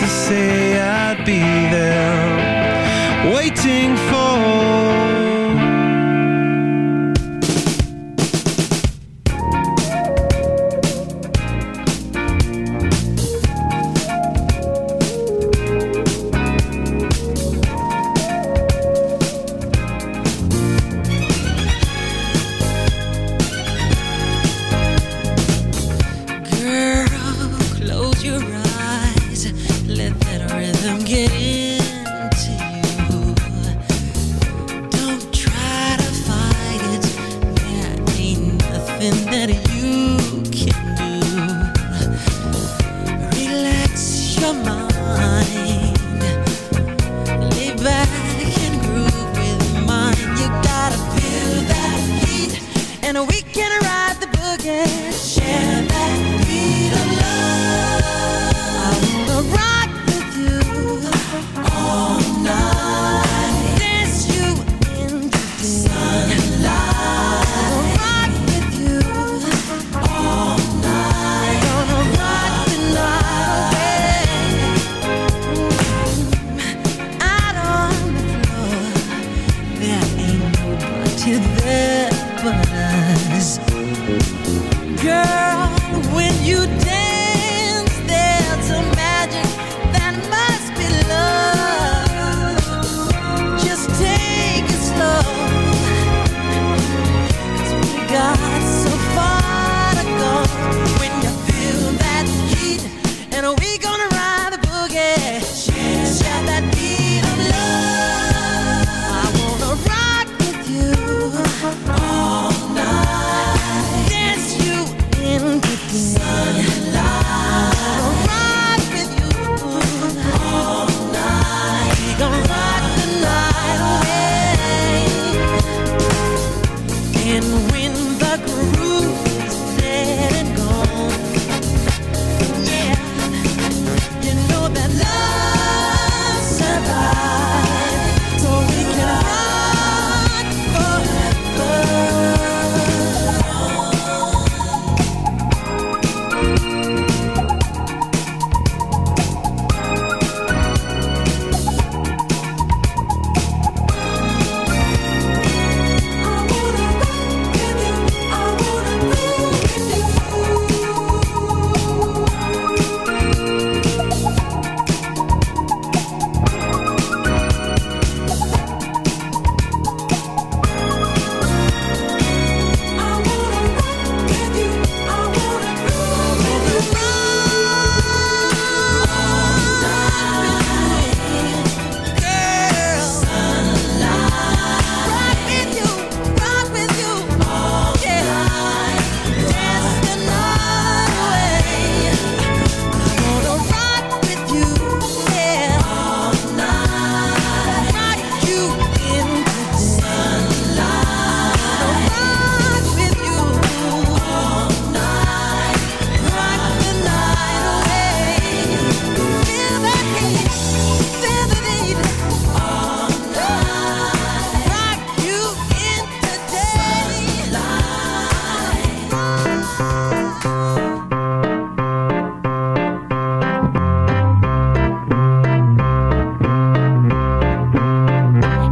to say I'd be there waiting for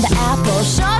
the apple sure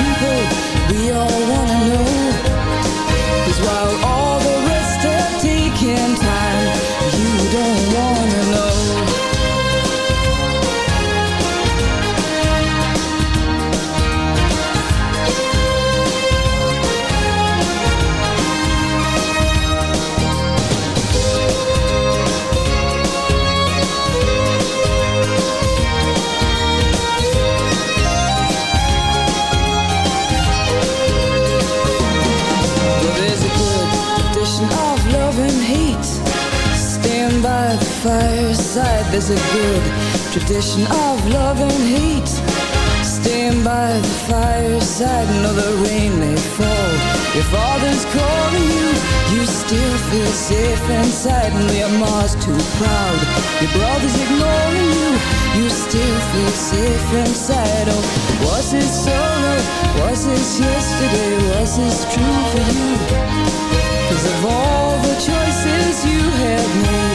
tradition of love and hate. Stand by the fireside. No, the rain may fall. Your father's calling you. You still feel safe inside. And your mom's too proud. Your brother's ignoring you. You still feel safe inside. Oh, was it solo? Was this yesterday? Was this true for you? Cause of all the choices you have made,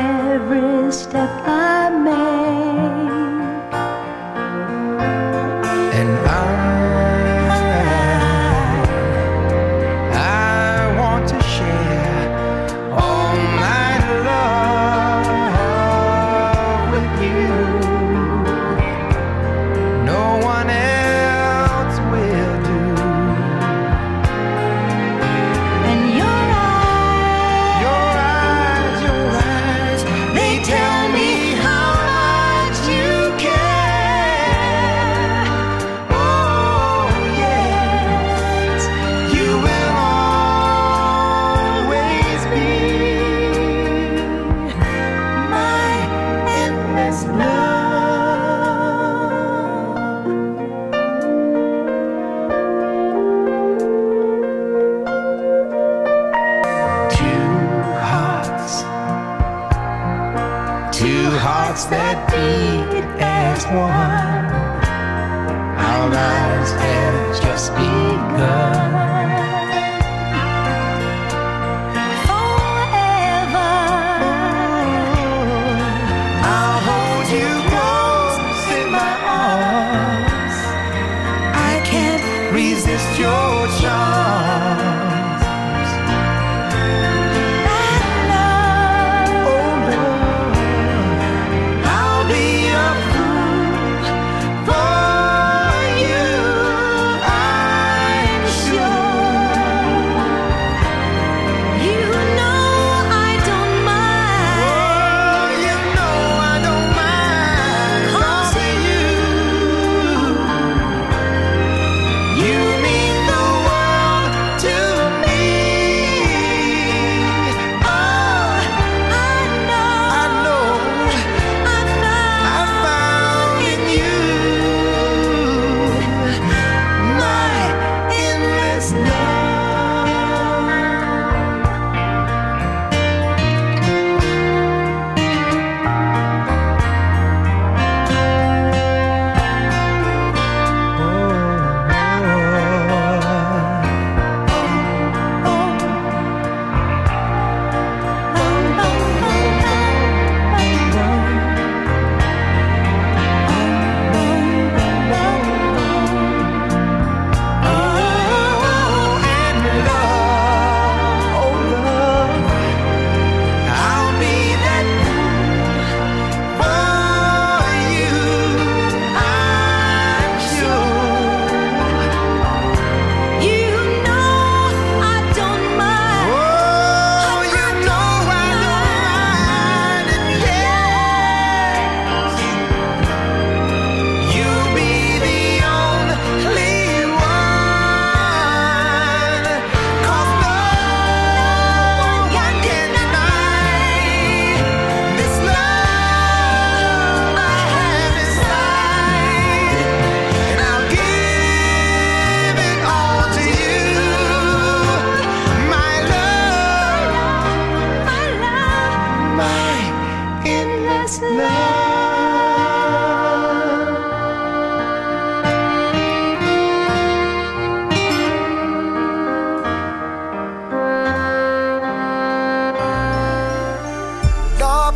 every step I make.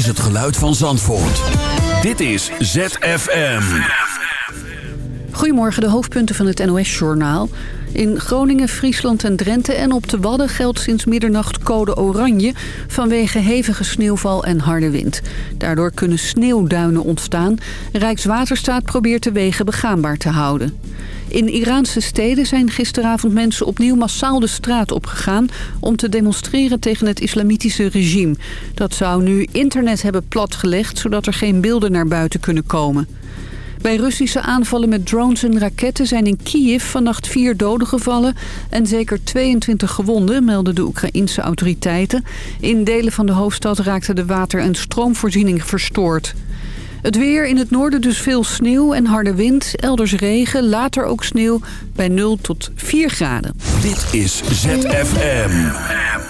Is het geluid van Zandvoort. Dit is ZFM. Goedemorgen, de hoofdpunten van het NOS-journaal. In Groningen, Friesland en Drenthe en op de Wadden geldt sinds middernacht code oranje... vanwege hevige sneeuwval en harde wind. Daardoor kunnen sneeuwduinen ontstaan. Rijkswaterstaat probeert de wegen begaanbaar te houden. In Iraanse steden zijn gisteravond mensen opnieuw massaal de straat opgegaan... om te demonstreren tegen het islamitische regime. Dat zou nu internet hebben platgelegd... zodat er geen beelden naar buiten kunnen komen. Bij Russische aanvallen met drones en raketten zijn in Kiev vannacht vier doden gevallen en zeker 22 gewonden, melden de Oekraïnse autoriteiten. In delen van de hoofdstad raakte de water- en stroomvoorziening verstoord. Het weer in het noorden dus veel sneeuw en harde wind, elders regen, later ook sneeuw bij 0 tot 4 graden. Dit is ZFM.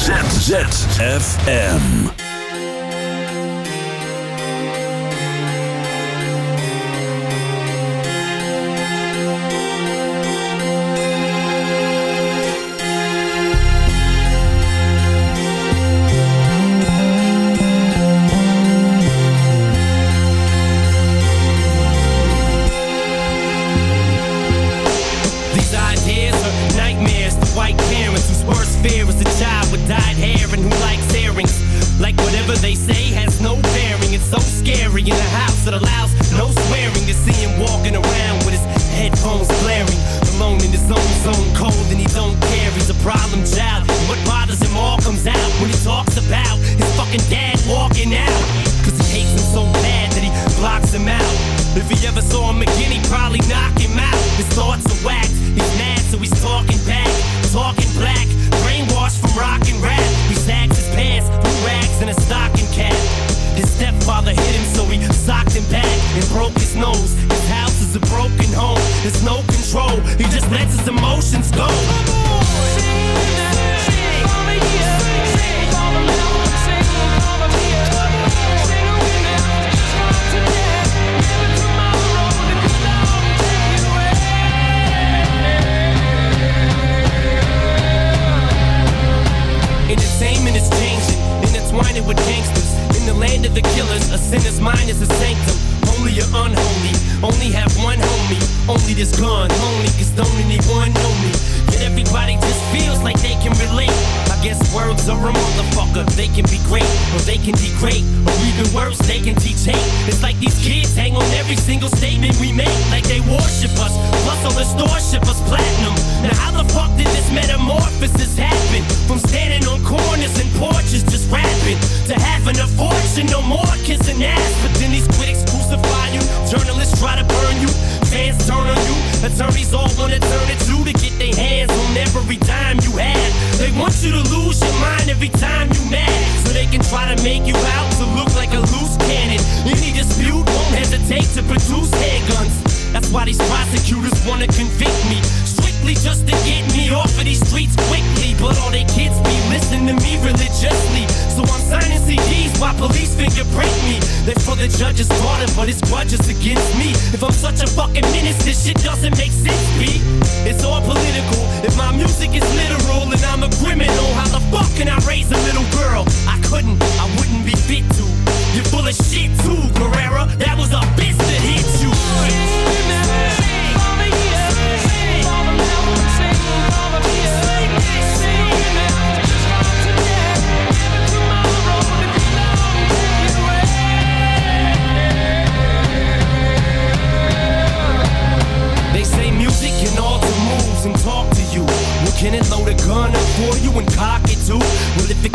ZFM. Statement we make, like they worship us. Plus all the store us platinum. They're for the judge's daughter, but his grudge is against me. If I'm such a fucking menace, this shit doesn't make sense, B. It's all political. If my music is literal and I'm a criminal, how the fuck can I raise a little girl? I couldn't, I wouldn't be fit to. You're full of shit too, Guerrera. That was a bitch that hit you. Can it load a gun up for you and cock it too?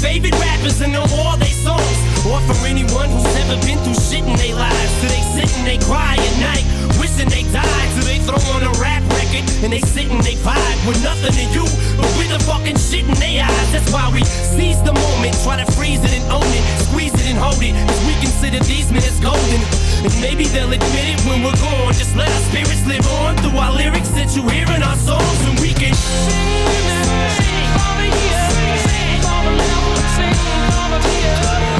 favorite rappers and know all their songs. Or for anyone who's never been through shit in their lives. So they sit and they cry at night, wishing they died. So they throw on a rap record and they sit and they vibe with nothing to you, but with the fucking shit in their eyes. That's why we seize the moment, try to freeze it and own it, squeeze it and hold it. Cause we consider these minutes golden. And maybe they'll admit it when we're gone. Just let our spirits live on through our lyrics that you hear in our songs, and we can sing.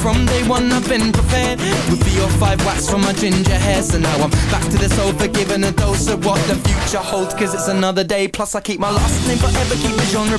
from day one I've been prepared. With the or five wax from my ginger hair. So now I'm back to the sofa giving a dose of what the future holds. Cause it's another day Plus I keep my last name forever Keep the genre